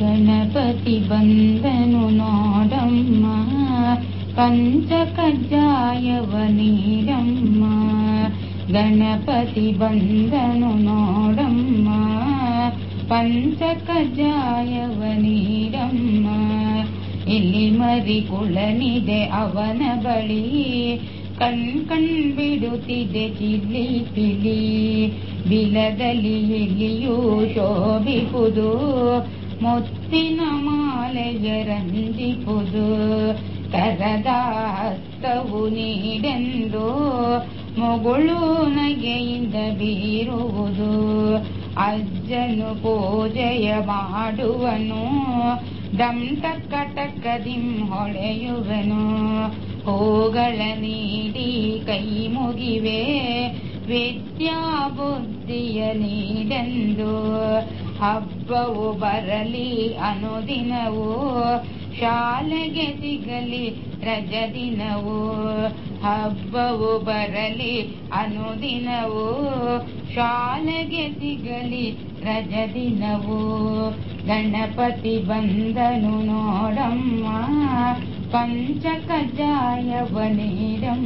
ಗಣಪತಿ ಬಂದನು ನೋಡಮ್ಮ ಪಂಚ ಕಜ್ಜಾಯವ ನೀರಮ್ಮ ಗಣಪತಿ ಬಂದನು ನೋಡಮ್ಮ ಪಂಚ ಕಜ್ಜಾಯವ ನೀರಮ್ಮ ಇಲ್ಲಿ ಮರಿ ಕುಳನಿದೆ ಅವನ ಬಳಿ, ಕಣ್ ಕಣ್ ಬಿಡುತ್ತಿದೆ ಚಿಲ್ಲಿ ಪಿಲಿ. ಬಿಲದಲ್ಲಿ ಇಲ್ಲಿಯೂ ಶೋಭಿಪುದು ಮುತ್ತಿನ ಮಾಲೆ ಜರಂದಿಪುದು ಕರದ ಹಸ್ತವು ನೀಡೆಂದು ಮುಗುಳು ನಗೆಯಿಂದ ಬೀರುವುದು. ಅಜ್ಜನು ಪೂಜೆಯ ಮಾಡುವನು ಟಕ್ಕ ದಿಂ ಹೊಳೆಯುವನು. ಹೂಗಳ ನೀಡಿ ಕೈ ಮುಗಿವೆ ವಿದ್ಯಾ ಬುದ್ಧಿಯ ನೀಡೆಂದು ಹಬ್ಬವು ಬರಲಿ ಅನುದಿನವೂ. ಶಾಲೆಗೆ ಸಿಗಲಿ ರಜದಿನವು. ಹಬ್ಬವು ಬರಲಿ ಅನುದಿನವೂ. ಶಾಲೆಗೆ ಸಿಗಲಿ ರಜದಿನವು. ಗಣಪತಿ ಬಂದನು ನೋಡಮ್ಮ ಪಂಚ ಕಜ್ಜಾಯವ ನೀಡಮ್ಮ.